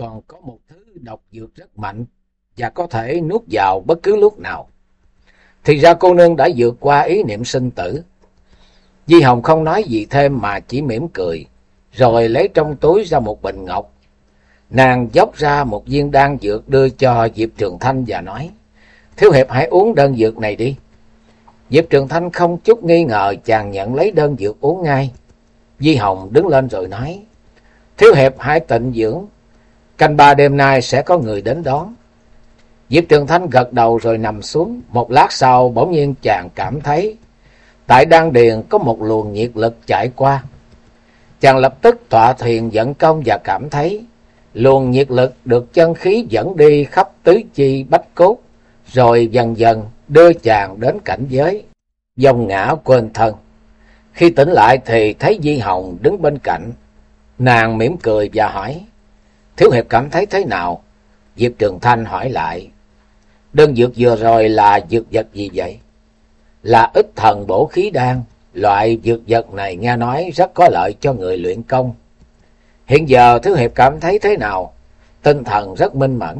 Còn có một thứ độc dược rất mạnh và có thể nuốt vào bất cứ lúc nào. Thì ra cô nương đã vượt qua ý niệm sinh tử. Di Hồng không nói gì thêm mà chỉ mỉm cười, rồi lấy trong túi ra một bình ngọc. Nàng dốc ra một viên đan dược đưa cho Diệp Trường Thanh và nói, Thiếu Hiệp hãy uống đơn dược này đi. Diệp Trường Thanh không chút nghi ngờ chàng nhận lấy đơn dược uống ngay. Di Hồng đứng lên rồi nói, Thiếu Hiệp hãy tịnh dưỡng, canh ba đêm nay sẽ có người đến đón. Diệp Trường Thanh gật đầu rồi nằm xuống, một lát sau bỗng nhiên chàng cảm thấy tại đan điền có một luồng nhiệt lực chạy qua. Chàng lập tức tọa thiền dẫn công và cảm thấy luồng nhiệt lực được chân khí dẫn đi khắp tứ chi bách cốt, rồi dần dần đưa chàng đến cảnh giới, dòng ngã quên thân. Khi tỉnh lại thì thấy Di Hồng đứng bên cạnh, nàng mỉm cười và hỏi, Thiếu Hiệp cảm thấy thế nào? Diệp Trường Thanh hỏi lại, đơn dược vừa rồi là dược vật gì vậy? Là ít thần bổ khí đan, loại dược vật này nghe nói rất có lợi cho người luyện công. Hiện giờ Thiếu Hiệp cảm thấy thế nào? Tinh thần rất minh mẫn.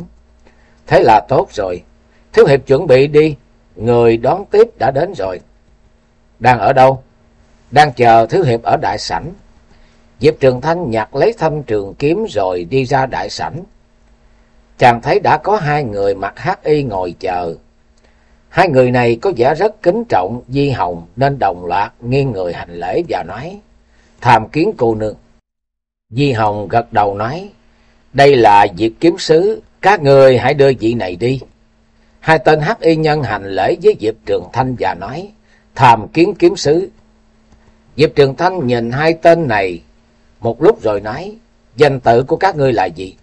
Thế là tốt rồi. Thiếu Hiệp chuẩn bị đi, người đón tiếp đã đến rồi. Đang ở đâu? Đang chờ Thiếu Hiệp ở đại sảnh. Diệp Trường Thanh nhặt lấy thanh trường kiếm rồi đi ra đại sảnh. Chàng thấy đã có hai người mặc hắc y ngồi chờ. Hai người này có vẻ rất kính trọng Di Hồng nên đồng loạt nghiêng người hành lễ và nói, tham kiến cô nương. Di Hồng gật đầu nói, đây là diệp kiếm sứ, các người hãy đưa vị này đi. Hai tên hắc y nhân hành lễ với Diệp Trường Thanh và nói, tham kiến kiếm sứ. Diệp Trường Thanh nhìn hai tên này một lúc rồi nói, danh tự của các ngươi là gì?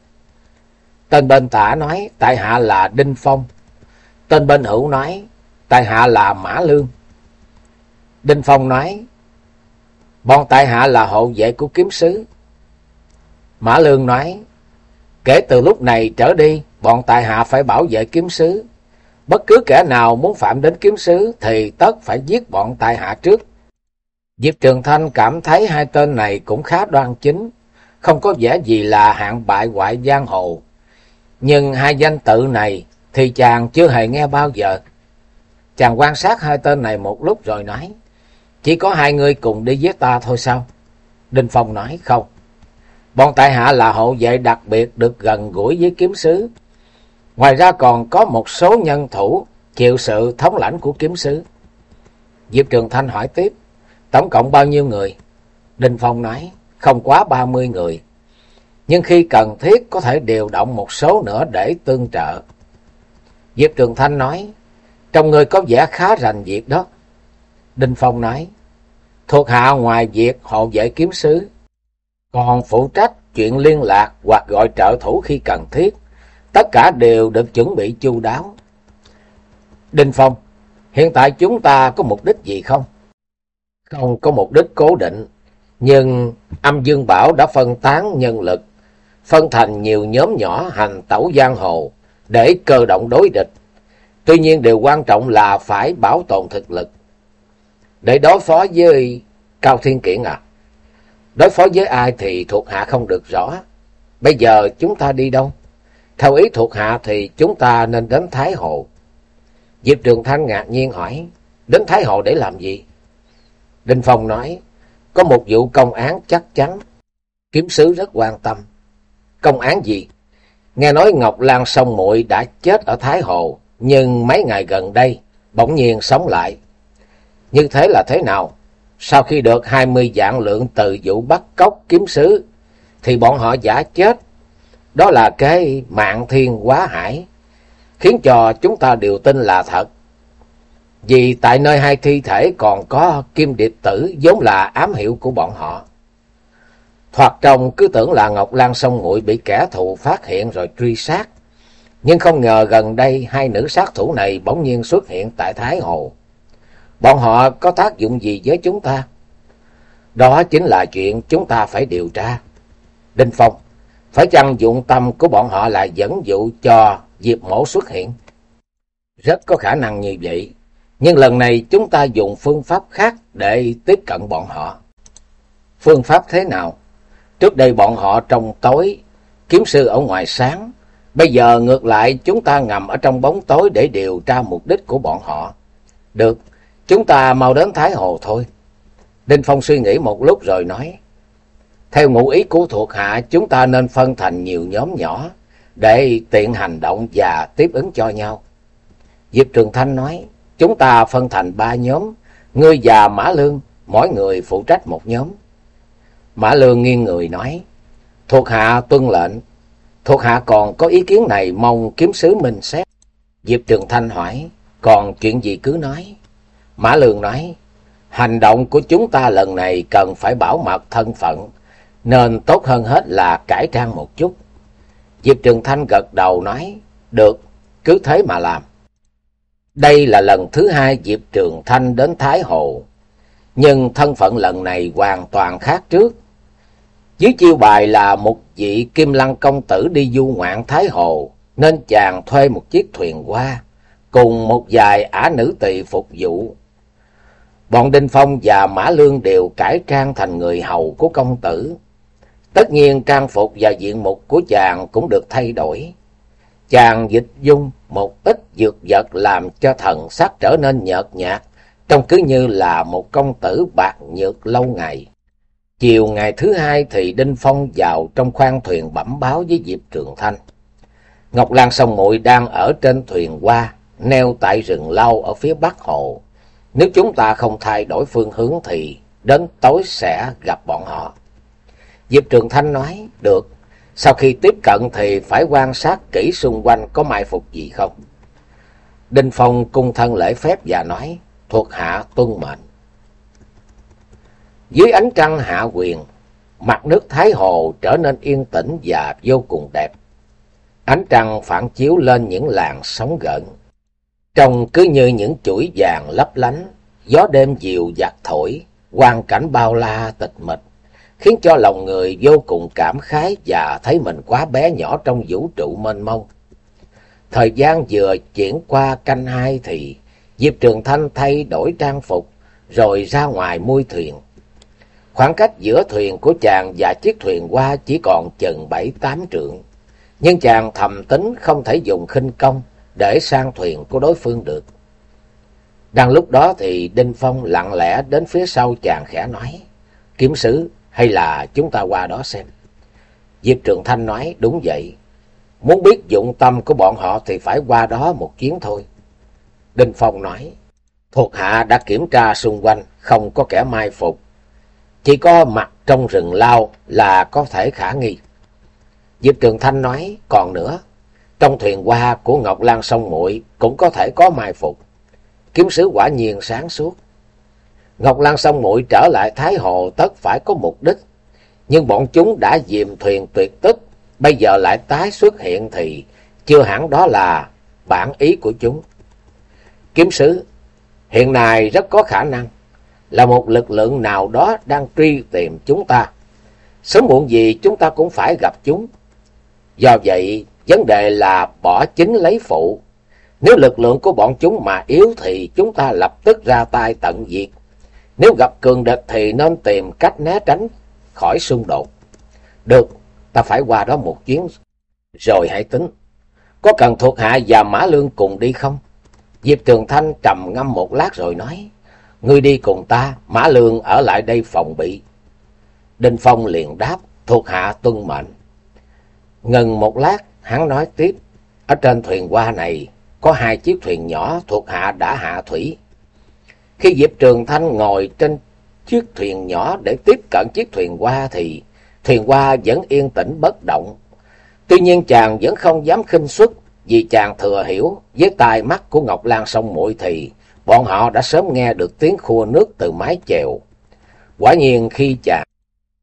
Tên bên tả nói, tại hạ là Đinh Phong. Tên bên hữu nói, tại hạ là Mã Lương. Đinh Phong nói, bọn tại hạ là hộ vệ của kiếm sứ. Mã Lương nói, kể từ lúc này trở đi, bọn tại hạ phải bảo vệ kiếm sứ. Bất cứ kẻ nào muốn phạm đến kiếm sứ thì tất phải giết bọn tại hạ trước. Diệp Trường Thanh cảm thấy hai tên này cũng khá đoan chính, không có vẻ gì là hạng bại hoại giang hồ. Nhưng hai danh tự này thì chàng chưa hề nghe bao giờ. Chàng quan sát hai tên này một lúc rồi nói, chỉ có hai người cùng đi với ta thôi sao? Đinh Phong nói, không. Bọn tại hạ là hộ vệ đặc biệt được gần gũi với kiếm sứ. Ngoài ra còn có một số nhân thủ chịu sự thống lãnh của kiếm sứ. Diệp Trường Thanh hỏi tiếp, Tổng cộng bao nhiêu người? Đinh Phong nói, không quá ba mươi người. Nhưng khi cần thiết có thể điều động một số nữa để tương trợ. Diệp Trường Thanh nói, trong người có vẻ khá rành việc đó. Đinh Phong nói, thuộc hạ ngoài việc hộ vệ kiếm sứ, còn phụ trách chuyện liên lạc hoặc gọi trợ thủ khi cần thiết. Tất cả đều được chuẩn bị chu đáo. Đinh Phong, hiện tại chúng ta có mục đích gì không? Không có mục đích cố định, nhưng âm dương bảo đã phân tán nhân lực, phân thành nhiều nhóm nhỏ hành tẩu giang hồ để cơ động đối địch. Tuy nhiên điều quan trọng là phải bảo tồn thực lực. Để đối phó với Cao Thiên Kiển à? Đối phó với ai thì thuộc hạ không được rõ. Bây giờ chúng ta đi đâu? Theo ý thuộc hạ thì chúng ta nên đến Thái Hồ. Diệp Trường Thanh ngạc nhiên hỏi, đến Thái Hồ để làm gì? Đinh Phong nói, có một vụ công án chắc chắn. Kiếm sứ rất quan tâm. Công án gì? Nghe nói Ngọc Lan Sông Muội đã chết ở Thái Hồ, nhưng mấy ngày gần đây, bỗng nhiên sống lại. Như thế là thế nào? Sau khi được hai mươi vạn lượng từ vụ bắt cóc kiếm sứ, thì bọn họ giả chết. Đó là cái mạng thiên quá hải, khiến cho chúng ta đều tin là thật. Vì tại nơi hai thi thể còn có kim điệp tử vốn là ám hiệu của bọn họ. Thoạt trông cứ tưởng là Ngọc Lan sông nguội bị kẻ thù phát hiện rồi truy sát. Nhưng không ngờ gần đây hai nữ sát thủ này bỗng nhiên xuất hiện tại Thái Hồ. Bọn họ có tác dụng gì với chúng ta? Đó chính là chuyện chúng ta phải điều tra. Đinh Phong, phải chăng dụng tâm của bọn họ là dẫn dụ cho Diệp Mổ xuất hiện? Rất có khả năng như vậy. Nhưng lần này chúng ta dùng phương pháp khác để tiếp cận bọn họ. Phương pháp thế nào? Trước đây bọn họ trong tối, kiếm sư ở ngoài sáng. Bây giờ ngược lại chúng ta ngầm ở trong bóng tối để điều tra mục đích của bọn họ. Được, chúng ta mau đến Thái Hồ thôi. Đinh Phong suy nghĩ một lúc rồi nói. Theo ngụ ý của thuộc hạ, chúng ta nên phân thành nhiều nhóm nhỏ để tiện hành động và tiếp ứng cho nhau. Diệp Trường Thanh nói, chúng ta phân thành ba nhóm, ngươi và Mã Lương, mỗi người phụ trách một nhóm. Mã Lương nghiêng người nói, thuộc hạ tuân lệnh, thuộc hạ còn có ý kiến này mong kiếm sứ minh xét. Diệp Trường Thanh hỏi, còn chuyện gì cứ nói. Mã Lương nói, hành động của chúng ta lần này cần phải bảo mật thân phận, nên tốt hơn hết là cải trang một chút. Diệp Trường Thanh gật đầu nói, được, cứ thế mà làm. Đây là lần thứ hai Diệp Trường Thanh đến Thái Hồ, nhưng thân phận lần này hoàn toàn khác trước. Dưới chiêu bài là một vị Kim Lăng công tử đi du ngoạn Thái Hồ, nên chàng thuê một chiếc thuyền qua, cùng một vài ả nữ tỳ phục vụ. Bọn Đinh Phong và Mã Lương đều cải trang thành người hầu của công tử. Tất nhiên trang phục và diện mục của chàng cũng được thay đổi. Chàng dịch dung một ít dược vật làm cho thần sắc trở nên nhợt nhạt, trông cứ như là một công tử bạc nhược lâu ngày. Chiều ngày thứ hai thì Đinh Phong vào trong khoang thuyền bẩm báo với Diệp Trường Thanh. Ngọc Lan sông muội đang ở trên thuyền qua, neo tại rừng lau ở phía bắc hồ. Nếu chúng ta không thay đổi phương hướng thì đến tối sẽ gặp bọn họ. Diệp Trường Thanh nói, được, sau khi tiếp cận thì phải quan sát kỹ xung quanh có mai phục gì không. Đinh Phong cung thân lễ phép và nói, thuộc hạ tuân mệnh. Dưới ánh trăng hạ quyền, mặt nước Thái Hồ trở nên yên tĩnh và vô cùng đẹp. Ánh trăng phản chiếu lên những làn sóng gợn. Trông cứ như những chuỗi vàng lấp lánh, gió đêm dịu dặt thổi, quang cảnh bao la tịch mịch, khiến cho lòng người vô cùng cảm khái và thấy mình quá bé nhỏ trong vũ trụ mênh mông. Thời gian vừa chuyển qua canh hai thì Diệp Trường Thanh thay đổi trang phục, rồi ra ngoài mui thuyền. Khoảng cách giữa thuyền của chàng và chiếc thuyền qua chỉ còn chừng bảy tám trượng. Nhưng chàng thầm tính không thể dùng khinh công để sang thuyền của đối phương được. Đang lúc đó thì Đinh Phong lặng lẽ đến phía sau chàng khẽ nói, Kiếm sứ, hay là chúng ta qua đó xem. Diệp Trường Thanh nói, đúng vậy. Muốn biết dụng tâm của bọn họ thì phải qua đó một chuyến thôi. Đinh Phong nói, thuộc hạ đã kiểm tra xung quanh, không có kẻ mai phục. Chỉ có mặt trong rừng lao là có thể khả nghi. Diệp Trường Thanh nói, còn nữa, trong thuyền hoa của Ngọc Lan sông muội cũng có thể có mai phục. Kiếm sứ quả nhiên sáng suốt. Ngọc Lan sông muội trở lại Thái Hồ tất phải có mục đích. Nhưng bọn chúng đã dìm thuyền tuyệt tức, bây giờ lại tái xuất hiện thì chưa hẳn đó là bản ý của chúng. Kiếm sứ, hiện nay rất có khả năng là một lực lượng nào đó đang truy tìm chúng ta. Sớm muộn gì chúng ta cũng phải gặp chúng. Do vậy, vấn đề là bỏ chính lấy phụ. Nếu lực lượng của bọn chúng mà yếu thì chúng ta lập tức ra tay tận diệt. Nếu gặp cường địch thì nên tìm cách né tránh khỏi xung đột. Được, ta phải qua đó một chuyến rồi hãy tính. Có cần thuộc hạ và Mã Lương cùng đi không? Diệp Trường Thanh trầm ngâm một lát rồi nói. Ngươi đi cùng ta, Mã Lương ở lại đây phòng bị. Đinh Phong liền đáp, thuộc hạ tuân mệnh. Ngừng một lát, hắn nói tiếp. Ở trên thuyền qua này, có hai chiếc thuyền nhỏ thuộc hạ đã hạ thủy. Khi Diệp Trường Thanh ngồi trên chiếc thuyền nhỏ để tiếp cận chiếc thuyền qua thì, thuyền qua vẫn yên tĩnh bất động. Tuy nhiên chàng vẫn không dám khinh suất vì chàng thừa hiểu với tai mắt của Ngọc Lan sông muội thì bọn họ đã sớm nghe được tiếng khua nước từ mái chèo. Quả nhiên khi chàng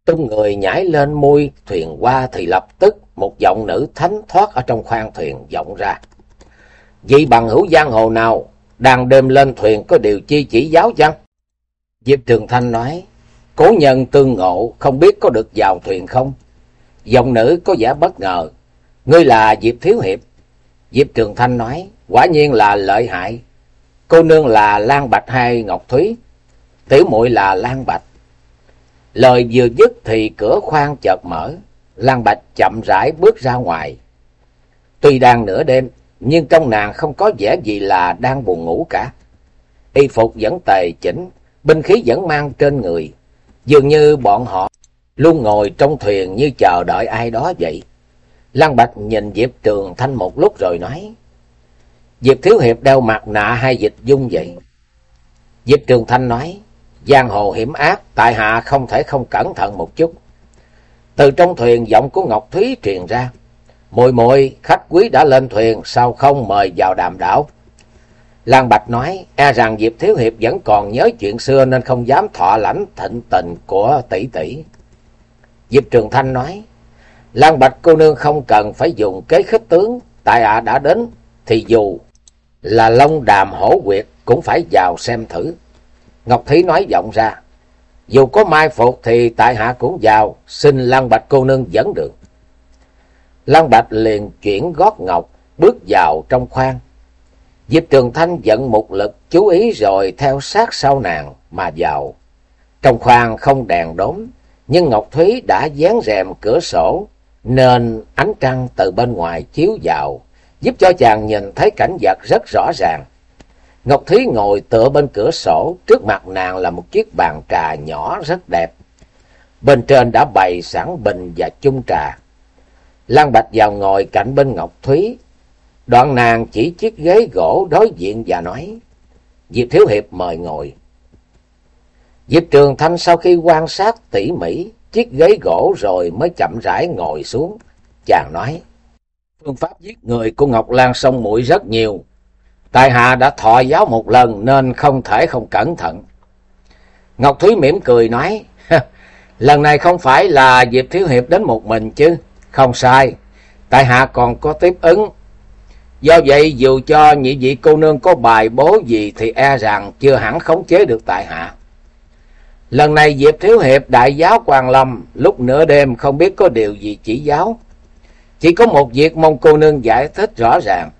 tung người nhảy lên môi thuyền qua thì lập tức một giọng nữ thánh thoát ở trong khoang thuyền vọng ra. Vị bằng hữu giang hồ nào đang đêm lên thuyền có điều chi chỉ giáo chăng? Diệp Trường Thanh nói, cố nhân tương ngộ không biết có được vào thuyền không? Giọng nữ có vẻ bất ngờ, ngươi là Diệp Thiếu Hiệp. Diệp Trường Thanh nói, quả nhiên là lợi hại. Cô nương là Lan Bạch hay Ngọc Thúy? Tiểu muội là Lan Bạch. Lời vừa dứt thì cửa khoang chợt mở, Lan Bạch chậm rãi bước ra ngoài. Tuy đang nửa đêm, nhưng trong nàng không có vẻ gì là đang buồn ngủ cả. Y phục vẫn tề chỉnh, binh khí vẫn mang trên người. Dường như bọn họ luôn ngồi trong thuyền như chờ đợi ai đó vậy. Lăng Bạch nhìn Diệp Trường Thanh một lúc rồi nói. Diệp Thiếu Hiệp đeo mặt nạ hay dịch dung vậy? Diệp Trường Thanh nói. Giang hồ hiểm ác, tại hạ không thể không cẩn thận một chút. Từ trong thuyền giọng của Ngọc Thúy truyền ra. Mùi mùi, khách quý đã lên thuyền, sao không mời vào đàm đảo? Lan Bạch nói, e rằng Diệp Thiếu Hiệp vẫn còn nhớ chuyện xưa nên không dám thọ lãnh thịnh tình của tỷ tỷ. Diệp Trường Thanh nói, Lan Bạch cô nương không cần phải dùng kế khích tướng, tại ạ đã đến, thì dù là Long Đàm Hổ Quyệt cũng phải vào xem thử. Ngọc Thí nói vọng ra, dù có mai phục thì tại hạ cũng vào, xin Lan Bạch cô nương dẫn đường. Lan Bạch liền chuyển gót ngọc, bước vào trong khoang. Diệp Trường Thanh giận một lực chú ý rồi theo sát sau nàng mà vào. Trong khoang không đèn đốm, nhưng Ngọc Thúy đã dán rèm cửa sổ, nên ánh trăng từ bên ngoài chiếu vào, giúp cho chàng nhìn thấy cảnh vật rất rõ ràng. Ngọc Thúy ngồi tựa bên cửa sổ, trước mặt nàng là một chiếc bàn trà nhỏ rất đẹp. Bên trên đã bày sẵn bình và chung trà. Lan Bạch vào ngồi cạnh bên Ngọc Thúy. Đoạn nàng chỉ chiếc ghế gỗ đối diện và nói, Diệp Thiếu Hiệp mời ngồi. Diệp Trường Thanh sau khi quan sát tỉ mỉ chiếc ghế gỗ rồi mới chậm rãi ngồi xuống. Chàng nói, phương pháp giết người của Ngọc Lan sông mũi rất nhiều. Tài hạ đã thọ giáo một lần nên không thể không cẩn thận. Ngọc Thúy mỉm cười nói, lần này không phải là Diệp Thiếu Hiệp đến một mình chứ. Không sai, tại hạ còn có tiếp ứng. Do vậy dù cho nhị vị cô nương có bài bố gì thì e rằng chưa hẳn khống chế được tại hạ. Lần này Diệp Thiếu Hiệp đại giáo Quang Lâm lúc nửa đêm không biết có điều gì chỉ giáo. Chỉ có một việc mong cô nương giải thích rõ ràng.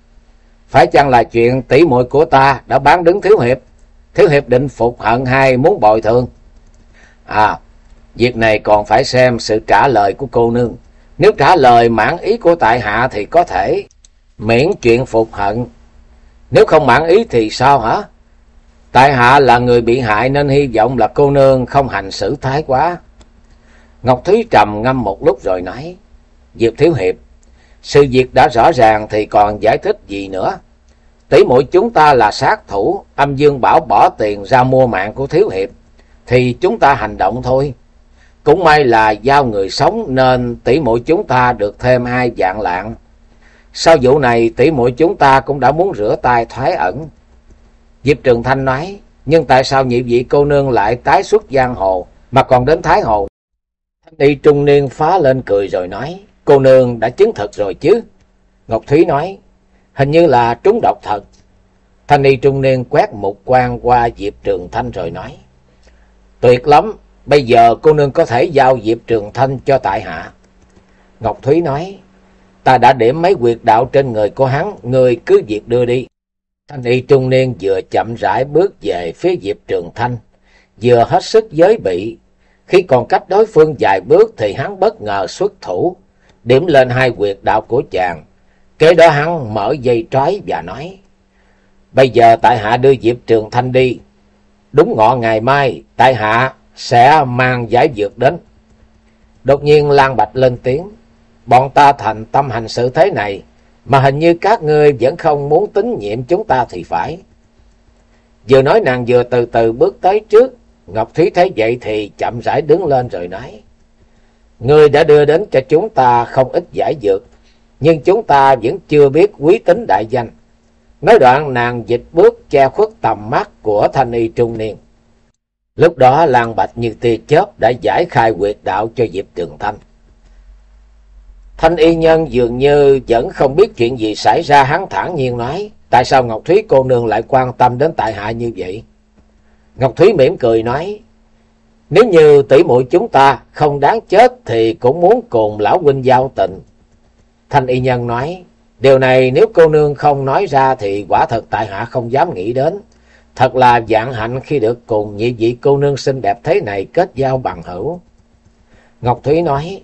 Phải chăng là chuyện tỷ muội của ta đã bán đứng Thiếu Hiệp? Thiếu Hiệp định phục hận hay muốn bồi thường? À, việc này còn phải xem sự trả lời của cô nương. Nếu trả lời mãn ý của tại hạ thì có thể miễn chuyện phục hận. Nếu không mãn ý thì sao hả? Tại hạ là người bị hại nên hy vọng là cô nương không hành xử thái quá. Ngọc Thúy trầm ngâm một lúc rồi nói, Diệp Thiếu Hiệp, sự việc đã rõ ràng thì còn giải thích gì nữa. Tỷ muội chúng ta là sát thủ, âm dương bảo bỏ tiền ra mua mạng của Thiếu Hiệp, thì chúng ta hành động thôi. Cũng may là giao người sống nên tỷ muội chúng ta được thêm hai dạng lạng. Sau vụ này tỷ muội chúng ta cũng đã muốn rửa tay thoái ẩn. Diệp Trường Thanh nói, nhưng tại sao nhị vị cô nương lại tái xuất giang hồ mà còn đến Thái Hồ? Thanh y trung niên phá lên cười rồi nói, cô nương đã chứng thực rồi chứ? Ngọc Thúy nói, hình như là trúng độc thật. Thanh y trung niên quét một quan qua Diệp Trường Thanh rồi nói, tuyệt lắm, Bây giờ cô nương có thể giao Diệp Trường Thanh cho tại hạ. Ngọc Thúy nói, ta đã điểm mấy quyệt đạo trên người của hắn, người cứ việc đưa đi. Thanh y trung niên vừa chậm rãi bước về phía Diệp Trường Thanh, vừa hết sức giới bị. Khi còn cách đối phương vài bước thì hắn bất ngờ xuất thủ, điểm lên hai quyệt đạo của chàng. Kế đó hắn mở dây trói và nói, Bây giờ tại hạ đưa Diệp Trường Thanh đi. Đúng ngọ ngày mai, tại hạ sẽ mang giải dược đến. Đột nhiên Lan Bạch lên tiếng, bọn ta thành tâm hành sự thế này, mà hình như các ngươi vẫn không muốn tín nhiệm chúng ta thì phải. Vừa nói nàng vừa từ từ bước tới trước, Ngọc Thúy thấy vậy thì chậm rãi đứng lên rồi nói, Ngươi đã đưa đến cho chúng ta không ít giải dược, nhưng chúng ta vẫn chưa biết quý tính đại danh. Nói đoạn nàng dịch bước che khuất tầm mắt của thanh y trung niên. Lúc đó Lan Bạch như tia chớp đã giải khai quyệt đạo cho Diệp Trường Thanh. Thanh y nhân dường như vẫn không biết chuyện gì xảy ra, hắn thản nhiên nói. Tại sao Ngọc Thúy cô nương lại quan tâm đến tại hạ như vậy? Ngọc Thúy mỉm cười nói. Nếu như tỷ muội chúng ta không đáng chết thì cũng muốn cùng lão huynh giao tình. Thanh y nhân nói. Điều này nếu cô nương không nói ra thì quả thật tại hạ không dám nghĩ đến. Thật là dạng hạnh khi được cùng nhị vị cô nương xinh đẹp thế này kết giao bằng hữu. Ngọc Thúy nói,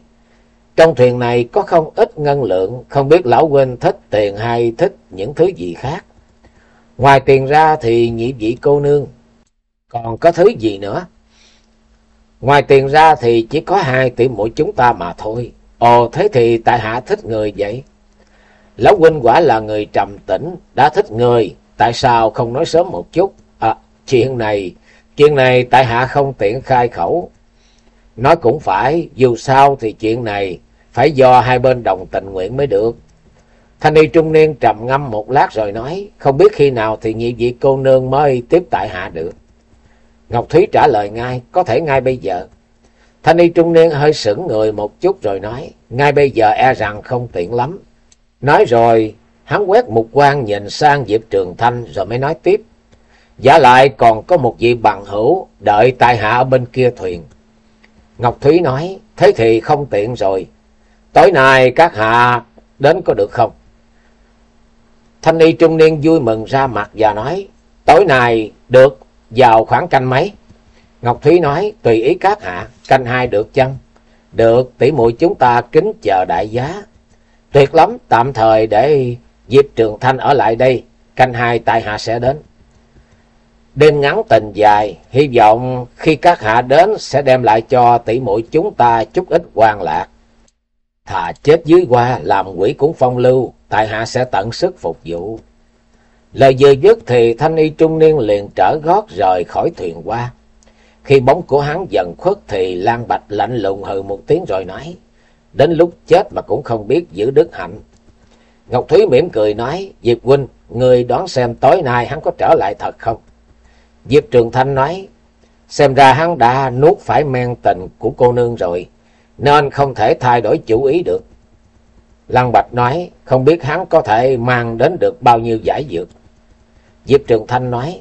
trong thuyền này có không ít ngân lượng, không biết lão huynh thích tiền hay thích những thứ gì khác. Ngoài tiền ra thì nhị vị cô nương, còn có thứ gì nữa? Ngoài tiền ra thì chỉ có hai tỷ mỗi chúng ta mà thôi. Ồ thế thì tại hạ thích người vậy. Lão huynh quả là người trầm tĩnh, đã thích người, tại sao không nói sớm một chút? À, chuyện này, chuyện này tại hạ không tiện khai khẩu. Nói cũng phải, dù sao thì chuyện này phải do hai bên đồng tình nguyện mới được. Thanh y trung niên trầm ngâm một lát rồi nói, không biết khi nào thì nhị vị cô nương mới tiếp tại hạ được. Ngọc Thúy trả lời ngay, có thể ngay bây giờ. Thanh y trung niên hơi sững người một chút rồi nói, ngay bây giờ e rằng không tiện lắm. Nói rồi, hắn quét một quan nhìn sang Diệp Trường Thanh rồi mới nói tiếp. Giả lại còn có một vị bằng hữu đợi tại hạ ở bên kia thuyền. Ngọc Thúy nói, thế thì không tiện rồi. Tối nay các hạ đến có được không? Thanh y trung niên vui mừng ra mặt và nói, tối nay được vào khoảng canh mấy? Ngọc Thúy nói, tùy ý các hạ, canh hai được chăng? Được, tỷ muội chúng ta kính chờ đại giá. Tuyệt lắm, tạm thời để Diệp Trường Thanh ở lại đây, canh hai tại hạ sẽ đến. Đêm ngắn tình dài, hy vọng khi các hạ đến sẽ đem lại cho tỷ muội chúng ta chút ít quan lạc. Thà chết dưới qua làm quỷ cũng phong lưu, tại hạ sẽ tận sức phục vụ. Lời vừa dứt thì thanh y trung niên liền trở gót rời khỏi thuyền qua. Khi bóng của hắn dần khuất thì Lan Bạch lạnh lùng hừ một tiếng rồi nói, đến lúc chết mà cũng không biết giữ đức hạnh. Ngọc Thúy mỉm cười nói, Diệp huynh, người đoán xem tối nay hắn có trở lại thật không? Diệp Trường Thanh nói, xem ra hắn đã nuốt phải men tình của cô nương rồi, nên không thể thay đổi chủ ý được. Lăng Bạch nói, không biết hắn có thể mang đến được bao nhiêu giải dược. Diệp Trường Thanh nói,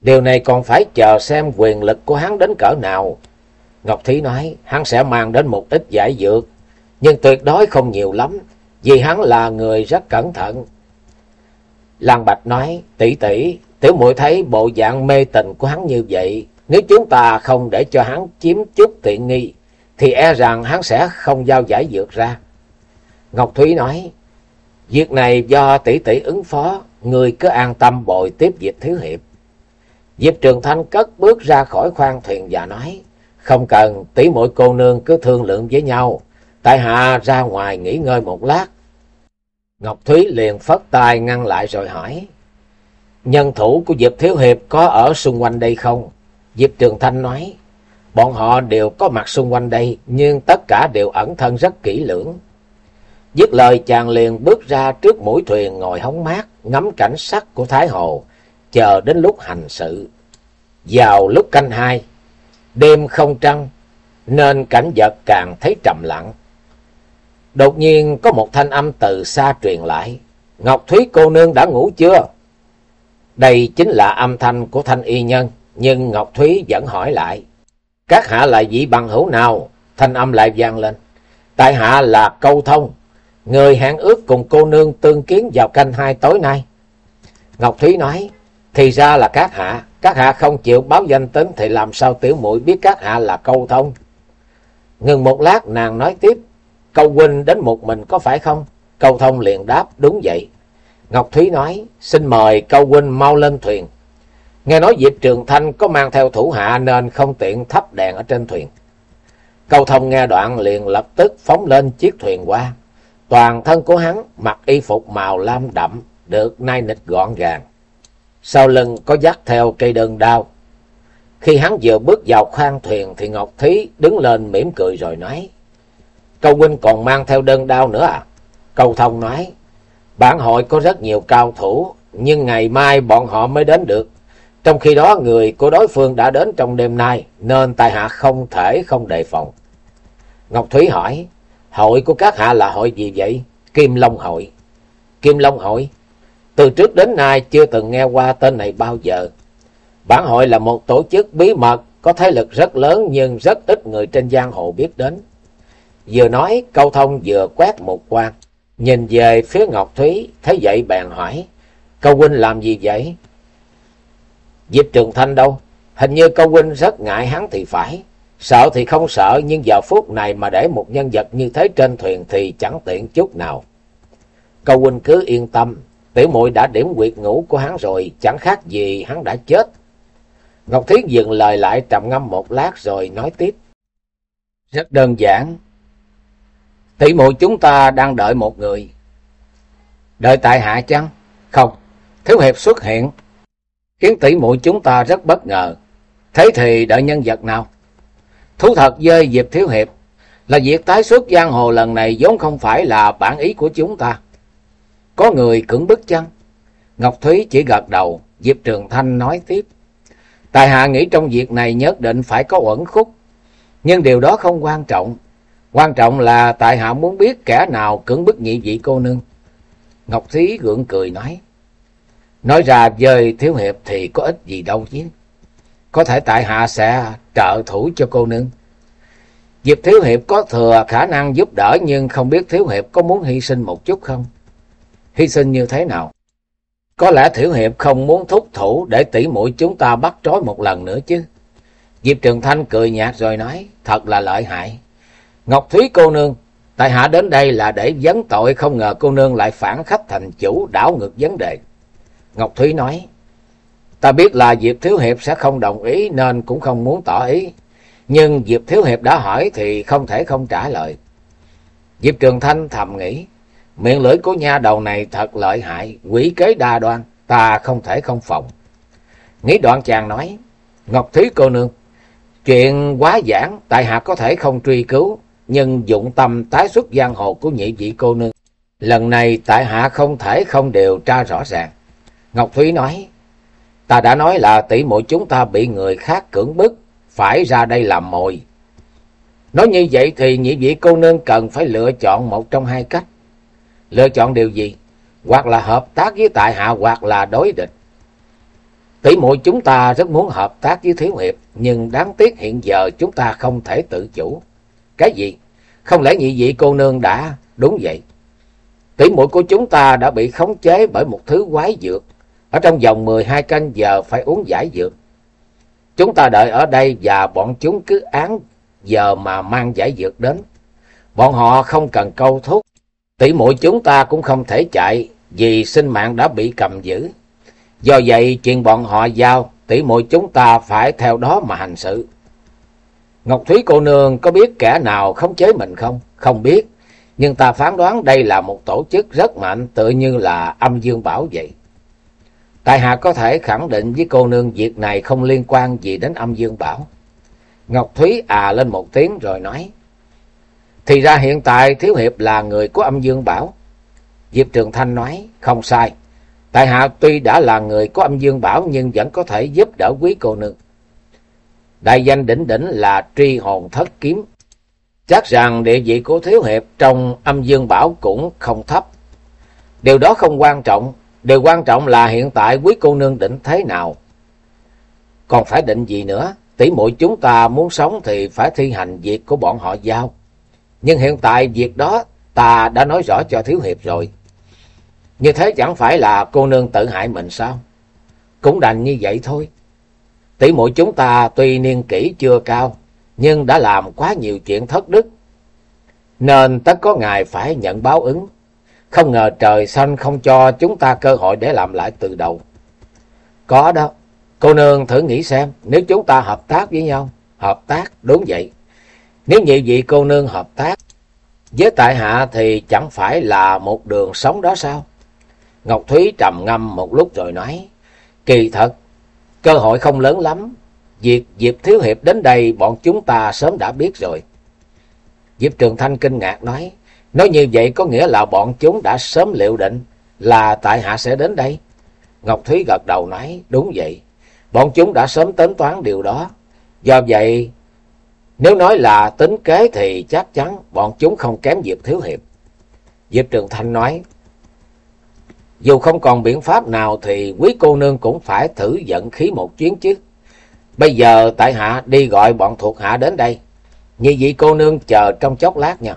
điều này còn phải chờ xem quyền lực của hắn đến cỡ nào. Ngọc Thí nói, hắn sẽ mang đến một ít giải dược, nhưng tuyệt đối không nhiều lắm, vì hắn là người rất cẩn thận. Lan Bạch nói, tỷ tỷ, tiểu muội thấy bộ dạng mê tình của hắn như vậy, nếu chúng ta không để cho hắn chiếm chút tiện nghi, thì e rằng hắn sẽ không giao giải dược ra. Ngọc Thúy nói, việc này do tỷ tỷ ứng phó, người cứ an tâm bồi tiếp Diệp Thiếu Hiệp. Diệp Trường Thanh cất bước ra khỏi khoang thuyền và nói, không cần tỷ mỗi cô nương cứ thương lượng với nhau, tại hạ ra ngoài nghỉ ngơi một lát. Ngọc Thúy liền phất tay ngăn lại rồi hỏi, nhân thủ của Diệp Thiếu Hiệp có ở xung quanh đây không? Diệp Trường Thanh nói, bọn họ đều có mặt xung quanh đây, nhưng tất cả đều ẩn thân rất kỹ lưỡng. Dứt lời chàng liền bước ra trước mũi thuyền ngồi hóng mát, ngắm cảnh sắc của Thái Hồ, chờ đến lúc hành sự. Vào lúc canh hai, đêm không trăng, nên cảnh vật càng thấy trầm lặng. Đột nhiên có một thanh âm từ xa truyền lại. Ngọc Thúy cô nương đã ngủ chưa? Đây chính là âm thanh của thanh y nhân, nhưng Ngọc Thúy vẫn hỏi lại. Các hạ là vị bằng hữu nào? Thanh âm lại vang lên. Tại hạ là câu thông, người hẹn ước cùng cô nương tương kiến vào canh hai tối nay. Ngọc Thúy nói, thì ra là các hạ, các hạ không chịu báo danh tính thì làm sao tiểu muội biết các hạ là câu thông. Ngừng một lát nàng nói tiếp, câu huynh đến một mình có phải không? Câu thông liền đáp, đúng vậy. Ngọc Thúy nói, xin mời câu huynh mau lên thuyền. Nghe nói Diệp Trường Thanh có mang theo thủ hạ nên không tiện thắp đèn ở trên thuyền. Câu thông nghe đoạn liền lập tức phóng lên chiếc thuyền qua. Toàn thân của hắn mặc y phục màu lam đậm, được nai nịch gọn gàng. Sau lưng có dắt theo cây đơn đao. Khi hắn vừa bước vào khoang thuyền thì Ngọc Thúy đứng lên mỉm cười rồi nói. Câu huynh còn mang theo đơn đao nữa à? Câu thông nói. Bản hội có rất nhiều cao thủ, nhưng ngày mai bọn họ mới đến được. Trong khi đó người của đối phương đã đến trong đêm nay, nên tại hạ không thể không đề phòng. Ngọc Thúy hỏi, hội của các hạ là hội gì vậy? Kim Long Hội. Kim Long Hội? Từ trước đến nay chưa từng nghe qua tên này bao giờ. Bản hội là một tổ chức bí mật, có thế lực rất lớn nhưng rất ít người trên giang hồ biết đến. Vừa nói, câu thông vừa quét một quan. Nhìn về phía Ngọc Thúy, thấy vậy bèn hỏi, câu huynh làm gì vậy? Diệp Trường Thanh đâu? Hình như câu huynh rất ngại hắn thì phải. Sợ thì không sợ, nhưng giờ phút này mà để một nhân vật như thế trên thuyền thì chẳng tiện chút nào. Câu huynh cứ yên tâm, tiểu muội đã điểm quyệt ngủ của hắn rồi, chẳng khác gì hắn đã chết. Ngọc Thiết dừng lời lại trầm ngâm một lát rồi nói tiếp. Rất đơn giản. Tỷ muội chúng ta đang đợi một người. Đợi tại hạ chăng? Không, thiếu hiệp xuất hiện. Khiến tỷ muội chúng ta rất bất ngờ. Thế thì đợi nhân vật nào? Thú thật với Diệp Thiếu Hiệp là việc tái xuất giang hồ lần này vốn không phải là bản ý của chúng ta. Có người cưỡng bức chăng? Ngọc Thúy chỉ gật đầu, Diệp Trường Thanh nói tiếp. Tài hạ nghĩ trong việc này nhất định phải có uẩn khúc, nhưng điều đó không quan trọng. Quan trọng là tại hạ muốn biết kẻ nào cưỡng bức nhị vị cô nương. Ngọc Thúy gượng cười nói. Nói ra dời Thiếu Hiệp thì có ích gì đâu chứ. Có thể tại hạ sẽ trợ thủ cho cô nương. Diệp Thiếu Hiệp có thừa khả năng giúp đỡ nhưng không biết Thiếu Hiệp có muốn hy sinh một chút không? Hy sinh như thế nào? Có lẽ Thiếu Hiệp không muốn thúc thủ để tỉ mũi chúng ta bắt trói một lần nữa chứ. Diệp Trường Thanh cười nhạt rồi nói, thật là lợi hại. Ngọc Thúy cô nương, tại hạ đến đây là để vấn tội không ngờ cô nương lại phản khách thành chủ đảo ngược vấn đề. Ngọc Thúy nói, ta biết là Diệp Thiếu Hiệp sẽ không đồng ý nên cũng không muốn tỏ ý. Nhưng Diệp Thiếu Hiệp đã hỏi thì không thể không trả lời. Diệp Trường Thanh thầm nghĩ, Miệng lưỡi của nha đầu này thật lợi hại, quỷ kế đa đoan, ta không thể không phòng. Nghĩ đoạn chàng nói, Ngọc Thúy cô nương, chuyện quá giản, tại hạ có thể không truy cứu, nhưng dụng tâm tái xuất giang hồ của nhị vị cô nương. Lần này tại hạ không thể không điều tra rõ ràng. Ngọc Thúy nói, ta đã nói là tỷ muội chúng ta bị người khác cưỡng bức, phải ra đây làm mồi. Nói như vậy thì nhị vị cô nương cần phải lựa chọn một trong hai cách lựa chọn điều gì? Hoặc là hợp tác với tại hạ hoặc là đối địch. Tỷ muội chúng ta rất muốn hợp tác với Thiếu Hiệp, nhưng đáng tiếc hiện giờ chúng ta không thể tự chủ. Cái gì? Không lẽ nhị vị cô nương đã... Đúng vậy. Tỷ muội của chúng ta đã bị khống chế bởi một thứ quái dược. Ở trong vòng 12 canh giờ phải uống giải dược. Chúng ta đợi ở đây và bọn chúng cứ án giờ mà mang giải dược đến. Bọn họ không cần câu thúc tỷ muội chúng ta cũng không thể chạy vì sinh mạng đã bị cầm giữ. Do vậy chuyện bọn họ giao, tỷ muội chúng ta phải theo đó mà hành sự. Ngọc Thúy cô nương có biết kẻ nào khống chế mình không? Không biết, nhưng ta phán đoán đây là một tổ chức rất mạnh tự như là âm dương bảo vậy. Tại hạ có thể khẳng định với cô nương việc này không liên quan gì đến âm dương bảo. Ngọc Thúy à lên một tiếng rồi nói. Thì ra hiện tại Thiếu Hiệp là người của âm dương bảo. Diệp Trường Thanh nói, không sai. Tại hạ tuy đã là người của âm dương bảo nhưng vẫn có thể giúp đỡ quý cô nương. Đại danh đỉnh đỉnh là tri hồn thất kiếm. Chắc rằng địa vị của Thiếu Hiệp trong âm dương bảo cũng không thấp. Điều đó không quan trọng. Điều quan trọng là hiện tại quý cô nương định thế nào. Còn phải định gì nữa? Tỷ muội chúng ta muốn sống thì phải thi hành việc của bọn họ giao. Nhưng hiện tại việc đó ta đã nói rõ cho Thiếu Hiệp rồi. Như thế chẳng phải là cô nương tự hại mình sao? Cũng đành như vậy thôi. Tỷ muội chúng ta tuy niên kỷ chưa cao, nhưng đã làm quá nhiều chuyện thất đức. Nên tất có ngày phải nhận báo ứng. Không ngờ trời xanh không cho chúng ta cơ hội để làm lại từ đầu. Có đó, cô nương thử nghĩ xem, nếu chúng ta hợp tác với nhau, hợp tác, đúng vậy. Nếu nhị vị cô nương hợp tác với tại hạ thì chẳng phải là một đường sống đó sao? Ngọc Thúy trầm ngâm một lúc rồi nói, kỳ thật, cơ hội không lớn lắm. Việc Diệp Thiếu Hiệp đến đây bọn chúng ta sớm đã biết rồi. Diệp Trường Thanh kinh ngạc nói, nói như vậy có nghĩa là bọn chúng đã sớm liệu định là tại hạ sẽ đến đây. Ngọc Thúy gật đầu nói, đúng vậy. Bọn chúng đã sớm tính toán điều đó. Do vậy, nếu nói là tính kế thì chắc chắn bọn chúng không kém Diệp Thiếu Hiệp. Diệp Trường Thanh nói, dù không còn biện pháp nào thì quý cô nương cũng phải thử dẫn khí một chuyến chứ. Bây giờ tại hạ đi gọi bọn thuộc hạ đến đây. Như vị cô nương chờ trong chốc lát nha.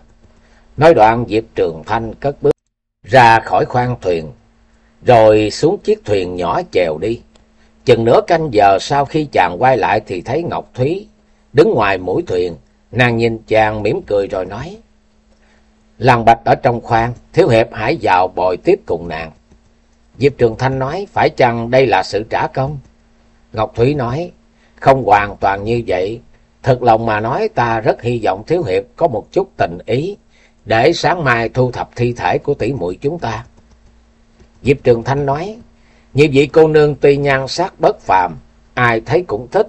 Nói đoạn Diệp Trường Thanh cất bước ra khỏi khoang thuyền, rồi xuống chiếc thuyền nhỏ chèo đi. Chừng nửa canh giờ sau khi chàng quay lại thì thấy Ngọc Thúy đứng ngoài mũi thuyền. Nàng nhìn chàng mỉm cười rồi nói. Làng Bạch ở trong khoang, Thiếu Hiệp hãy vào bồi tiếp cùng nàng. Diệp Trường Thanh nói, phải chăng đây là sự trả công? Ngọc Thúy nói, không hoàn toàn như vậy. Thật lòng mà nói ta rất hy vọng Thiếu Hiệp có một chút tình ý, để sáng mai thu thập thi thể của tỷ muội chúng ta. Diệp Trường Thanh nói, như vị cô nương tuy nhan sắc bất phàm, ai thấy cũng thích,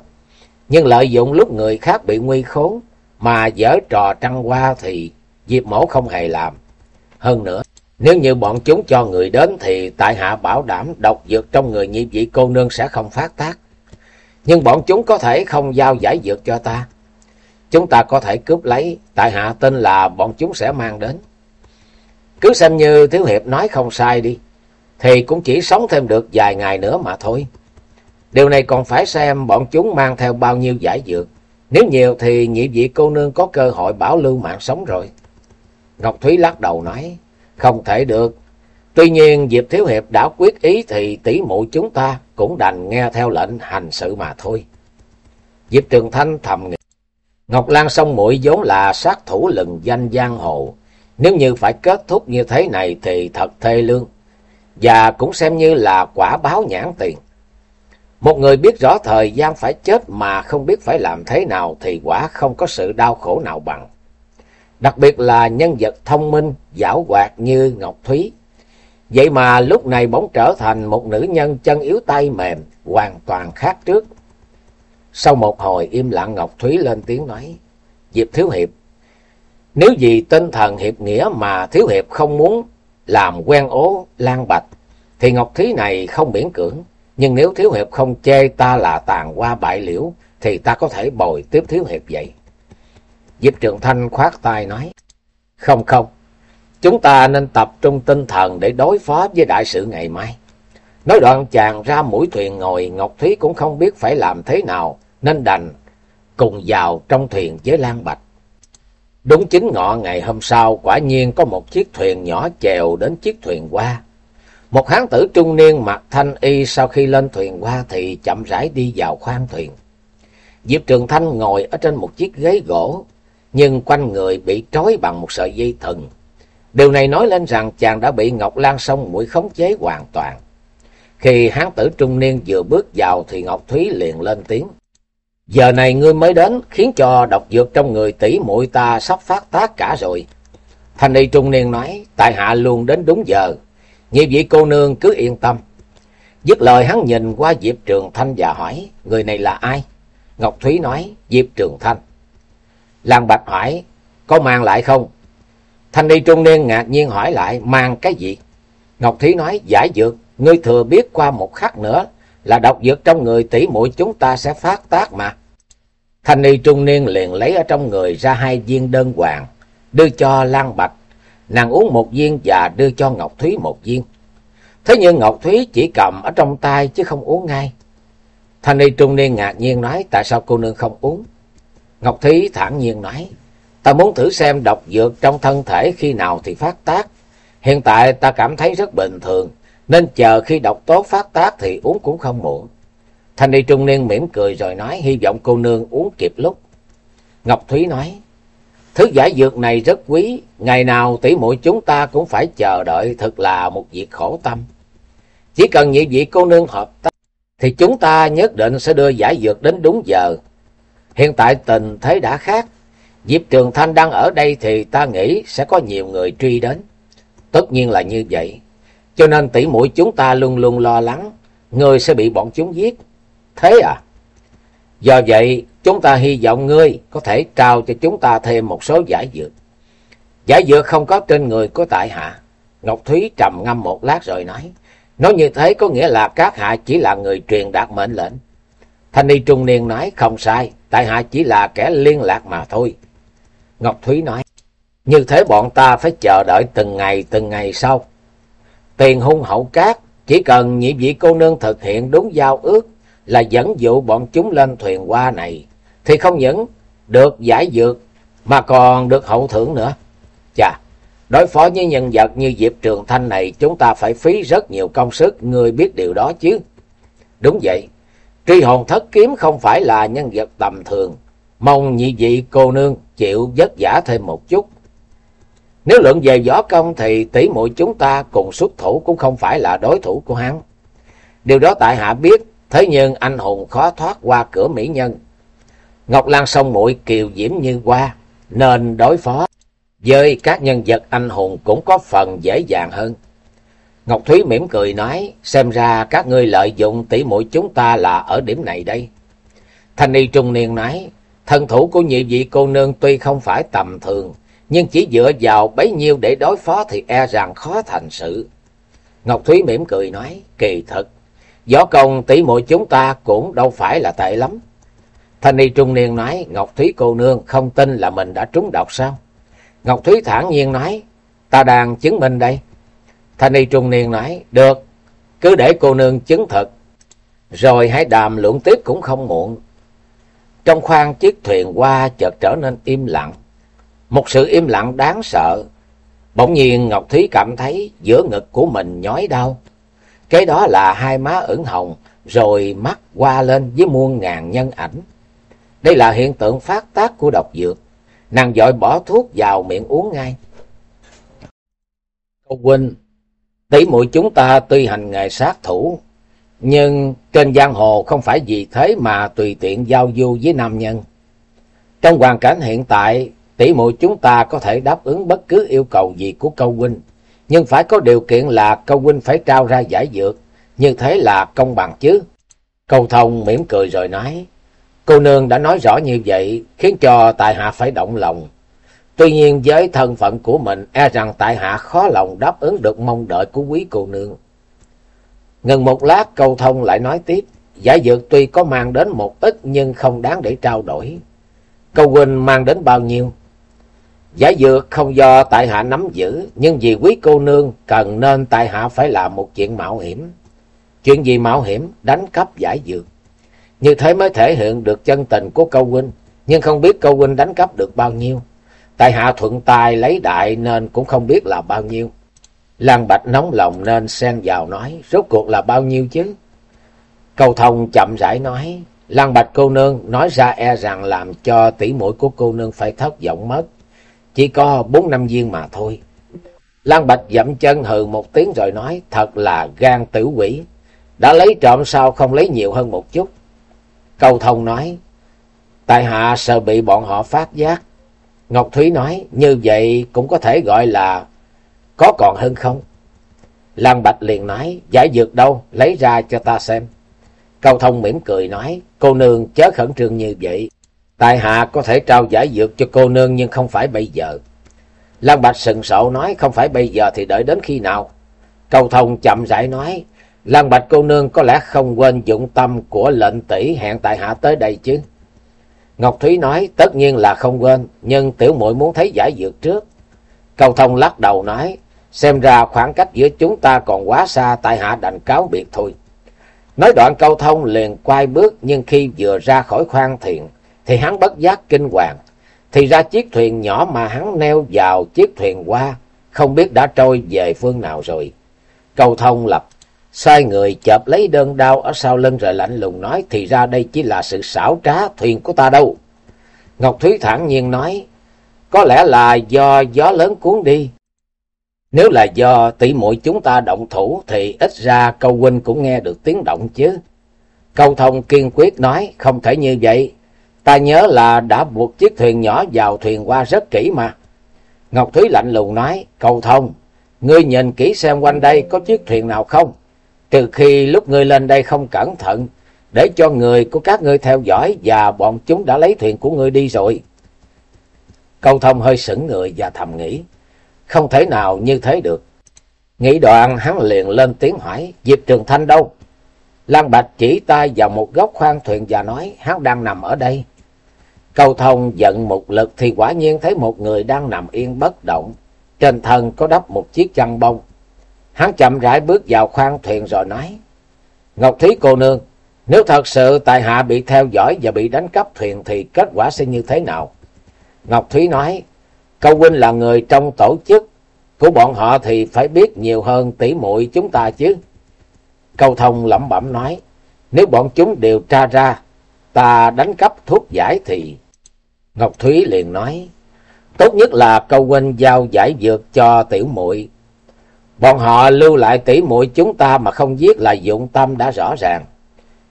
nhưng lợi dụng lúc người khác bị nguy khốn, mà dở trò trăng hoa thì Diệp mổ không hề làm. Hơn nữa, nếu như bọn chúng cho người đến thì tại hạ bảo đảm độc dược trong người nhị vị cô nương sẽ không phát tác. Nhưng bọn chúng có thể không giao giải dược cho ta. Chúng ta có thể cướp lấy, tại hạ tin là bọn chúng sẽ mang đến. Cứ xem như Thiếu Hiệp nói không sai đi, thì cũng chỉ sống thêm được vài ngày nữa mà thôi. Điều này còn phải xem bọn chúng mang theo bao nhiêu giải dược. Nếu nhiều thì nhị vị cô nương có cơ hội bảo lưu mạng sống rồi. Ngọc Thúy lắc đầu nói, không thể được. Tuy nhiên, Diệp Thiếu Hiệp đã quyết ý thì tỷ muội chúng ta cũng đành nghe theo lệnh hành sự mà thôi. Diệp Trường Thanh thầm nghĩ. Ngọc Lan sông mũi vốn là sát thủ lừng danh giang hồ. Nếu như phải kết thúc như thế này thì thật thê lương. Và cũng xem như là quả báo nhãn tiền. Một người biết rõ thời gian phải chết mà không biết phải làm thế nào thì quả không có sự đau khổ nào bằng đặc biệt là nhân vật thông minh, giảo hoạt như Ngọc Thúy. Vậy mà lúc này bỗng trở thành một nữ nhân chân yếu tay mềm, hoàn toàn khác trước. Sau một hồi im lặng Ngọc Thúy lên tiếng nói, Diệp Thiếu Hiệp, nếu vì tinh thần hiệp nghĩa mà Thiếu Hiệp không muốn làm quen ố lan bạch, thì Ngọc Thúy này không miễn cưỡng. Nhưng nếu Thiếu Hiệp không chê ta là tàn qua bại liễu, thì ta có thể bồi tiếp Thiếu Hiệp vậy. Diệp Trường Thanh khoát tay nói, Không không, chúng ta nên tập trung tinh thần để đối phó với đại sự ngày mai. Nói đoạn chàng ra mũi thuyền ngồi, Ngọc Thúy cũng không biết phải làm thế nào, nên đành cùng vào trong thuyền với Lan Bạch. Đúng chính ngọ ngày hôm sau, quả nhiên có một chiếc thuyền nhỏ chèo đến chiếc thuyền qua. Một hán tử trung niên mặc thanh y sau khi lên thuyền qua thì chậm rãi đi vào khoang thuyền. Diệp Trường Thanh ngồi ở trên một chiếc ghế gỗ, nhưng quanh người bị trói bằng một sợi dây thừng. Điều này nói lên rằng chàng đã bị Ngọc Lan Sông mũi khống chế hoàn toàn. Khi hán tử trung niên vừa bước vào thì Ngọc Thúy liền lên tiếng. Giờ này ngươi mới đến khiến cho độc dược trong người tỷ muội ta sắp phát tác cả rồi. Thanh y trung niên nói, tại hạ luôn đến đúng giờ. Như vị cô nương cứ yên tâm. Dứt lời hắn nhìn qua Diệp Trường Thanh và hỏi, người này là ai? Ngọc Thúy nói, Diệp Trường Thanh. Lan Bạch hỏi, có mang lại không? Thanh ni trung niên ngạc nhiên hỏi lại, mang cái gì? Ngọc Thí nói, giải dược, ngươi thừa biết qua một khắc nữa là độc dược trong người tỷ muội chúng ta sẽ phát tác mà. Thanh ni trung niên liền lấy ở trong người ra hai viên đơn hoàng, đưa cho Lan Bạch. Nàng uống một viên và đưa cho Ngọc Thúy một viên. Thế nhưng Ngọc Thúy chỉ cầm ở trong tay chứ không uống ngay. Thanh ni trung niên ngạc nhiên nói, tại sao cô nương không uống? Ngọc Thí thản nhiên nói, ta muốn thử xem độc dược trong thân thể khi nào thì phát tác. Hiện tại ta cảm thấy rất bình thường, nên chờ khi độc tố phát tác thì uống cũng không muộn. Thanh đi trung niên mỉm cười rồi nói, hy vọng cô nương uống kịp lúc. Ngọc Thúy nói, thứ giải dược này rất quý, ngày nào tỷ muội chúng ta cũng phải chờ đợi thật là một việc khổ tâm. Chỉ cần nhị vị cô nương hợp tác, thì chúng ta nhất định sẽ đưa giải dược đến đúng giờ, Hiện tại tình thế đã khác. Diệp Trường Thanh đang ở đây thì ta nghĩ sẽ có nhiều người truy đến. Tất nhiên là như vậy. Cho nên tỷ muội chúng ta luôn luôn lo lắng. Ngươi sẽ bị bọn chúng giết. Thế à? Do vậy, chúng ta hy vọng ngươi có thể trao cho chúng ta thêm một số giải dược. Giải dược không có trên người của tại hạ. Ngọc Thúy trầm ngâm một lát rồi nói. Nói như thế có nghĩa là các hạ chỉ là người truyền đạt mệnh lệnh. Thanh ni trung niên nói không sai, tại hạ chỉ là kẻ liên lạc mà thôi. Ngọc Thúy nói, như thế bọn ta phải chờ đợi từng ngày từng ngày sau. Tiền hung hậu cát, chỉ cần nhị vị cô nương thực hiện đúng giao ước là dẫn dụ bọn chúng lên thuyền qua này, thì không những được giải dược mà còn được hậu thưởng nữa. Chà, đối phó với nhân vật như Diệp Trường Thanh này chúng ta phải phí rất nhiều công sức, người biết điều đó chứ. Đúng vậy, tri hồn thất kiếm không phải là nhân vật tầm thường, mong nhị vị cô nương chịu vất vả thêm một chút. Nếu luận về võ công thì tỷ muội chúng ta cùng xuất thủ cũng không phải là đối thủ của hắn. Điều đó tại hạ biết, thế nhưng anh hùng khó thoát qua cửa mỹ nhân. Ngọc Lan sông muội kiều diễm như hoa, nên đối phó với các nhân vật anh hùng cũng có phần dễ dàng hơn. Ngọc Thúy mỉm cười nói, xem ra các ngươi lợi dụng tỷ muội chúng ta là ở điểm này đây. Thanh y trung niên nói, thân thủ của nhị vị cô nương tuy không phải tầm thường, nhưng chỉ dựa vào bấy nhiêu để đối phó thì e rằng khó thành sự. Ngọc Thúy mỉm cười nói, kỳ thật, võ công tỷ muội chúng ta cũng đâu phải là tệ lắm. Thanh y trung niên nói, Ngọc Thúy cô nương không tin là mình đã trúng độc sao? Ngọc Thúy thản nhiên nói, ta đang chứng minh đây. Thanh y trung niên nói, được, cứ để cô nương chứng thực, rồi hãy đàm luận tiếp cũng không muộn. Trong khoang chiếc thuyền qua chợt trở nên im lặng, một sự im lặng đáng sợ. Bỗng nhiên Ngọc Thúy cảm thấy giữa ngực của mình nhói đau. Cái đó là hai má ửng hồng, rồi mắt qua lên với muôn ngàn nhân ảnh. Đây là hiện tượng phát tác của độc dược. Nàng dội bỏ thuốc vào miệng uống ngay. Cô huynh, tỷ muội chúng ta tuy hành nghề sát thủ, nhưng trên giang hồ không phải vì thế mà tùy tiện giao du với nam nhân. Trong hoàn cảnh hiện tại, tỷ muội chúng ta có thể đáp ứng bất cứ yêu cầu gì của câu huynh, nhưng phải có điều kiện là câu huynh phải trao ra giải dược, như thế là công bằng chứ. Câu thông mỉm cười rồi nói, cô nương đã nói rõ như vậy, khiến cho tại hạ phải động lòng. Tuy nhiên với thân phận của mình, e rằng tại hạ khó lòng đáp ứng được mong đợi của quý cô nương. Ngừng một lát câu thông lại nói tiếp, giải dược tuy có mang đến một ít nhưng không đáng để trao đổi. Câu huynh mang đến bao nhiêu? Giải dược không do tại hạ nắm giữ, nhưng vì quý cô nương cần nên tại hạ phải làm một chuyện mạo hiểm. Chuyện gì mạo hiểm? Đánh cắp giải dược. Như thế mới thể hiện được chân tình của câu huynh, nhưng không biết câu huynh đánh cắp được bao nhiêu. Tại hạ thuận tài lấy đại nên cũng không biết là bao nhiêu. Lan Bạch nóng lòng nên xen vào nói, rốt cuộc là bao nhiêu chứ? Câu thông chậm rãi nói, Lan Bạch cô nương nói ra e rằng làm cho tỷ mũi của cô nương phải thất vọng mất. Chỉ có bốn năm viên mà thôi. Lan Bạch dậm chân hừ một tiếng rồi nói, thật là gan tử quỷ. Đã lấy trộm sao không lấy nhiều hơn một chút. Câu thông nói, tại hạ sợ bị bọn họ phát giác. Ngọc Thúy nói, như vậy cũng có thể gọi là có còn hơn không? Lan Bạch liền nói, giải dược đâu, lấy ra cho ta xem. Cầu thông mỉm cười nói, cô nương chớ khẩn trương như vậy. Tài hạ có thể trao giải dược cho cô nương nhưng không phải bây giờ. Lan Bạch sừng sộ nói không phải bây giờ thì đợi đến khi nào. Cầu thông chậm rãi nói, Lan Bạch cô nương có lẽ không quên dụng tâm của lệnh tỷ hẹn tại hạ tới đây chứ. Ngọc Thúy nói tất nhiên là không quên, nhưng tiểu muội muốn thấy giải dược trước. Cầu thông lắc đầu nói, xem ra khoảng cách giữa chúng ta còn quá xa tại hạ đành cáo biệt thôi. Nói đoạn câu thông liền quay bước nhưng khi vừa ra khỏi khoang thuyền, thì hắn bất giác kinh hoàng. Thì ra chiếc thuyền nhỏ mà hắn neo vào chiếc thuyền qua, không biết đã trôi về phương nào rồi. Cầu thông lập, sai người chợp lấy đơn đao ở sau lưng rồi lạnh lùng nói, thì ra đây chỉ là sự xảo trá thuyền của ta đâu. Ngọc Thúy thản nhiên nói, có lẽ là do gió lớn cuốn đi. Nếu là do tỷ muội chúng ta động thủ thì ít ra câu huynh cũng nghe được tiếng động chứ. Câu thông kiên quyết nói, không thể như vậy, Ta nhớ là đã buộc chiếc thuyền nhỏ vào thuyền qua rất kỹ mà. Ngọc Thúy lạnh lùng nói, câu thông, ngươi nhìn kỹ xem quanh đây có chiếc thuyền nào không? Trừ khi lúc ngươi lên đây không cẩn thận, để cho người của các ngươi theo dõi và bọn chúng đã lấy thuyền của ngươi đi rồi. câu thông hơi sững người và thầm nghĩ, không thể nào như thế được. Nghĩ đoạn hắn liền lên tiếng hỏi, Diệp Trường Thanh đâu? Lan Bạch chỉ tay vào một góc khoang thuyền và nói, hắn đang nằm ở đây. câu thông giận một lực thì quả nhiên thấy một người đang nằm yên bất động. Trên thân có đắp một chiếc chăn bông. Hắn chậm rãi bước vào khoang thuyền rồi nói, Ngọc Thí cô nương, nếu thật sự tại hạ bị theo dõi và bị đánh cắp thuyền thì kết quả sẽ như thế nào? Ngọc Thúy nói, Câu huynh là người trong tổ chức của bọn họ thì phải biết nhiều hơn tỷ muội chúng ta chứ. Câu thông lẩm bẩm nói, nếu bọn chúng điều tra ra, ta đánh cắp thuốc giải thì... Ngọc Thúy liền nói, tốt nhất là câu huynh giao giải dược cho tiểu muội Bọn họ lưu lại tỷ muội chúng ta mà không giết là dụng tâm đã rõ ràng.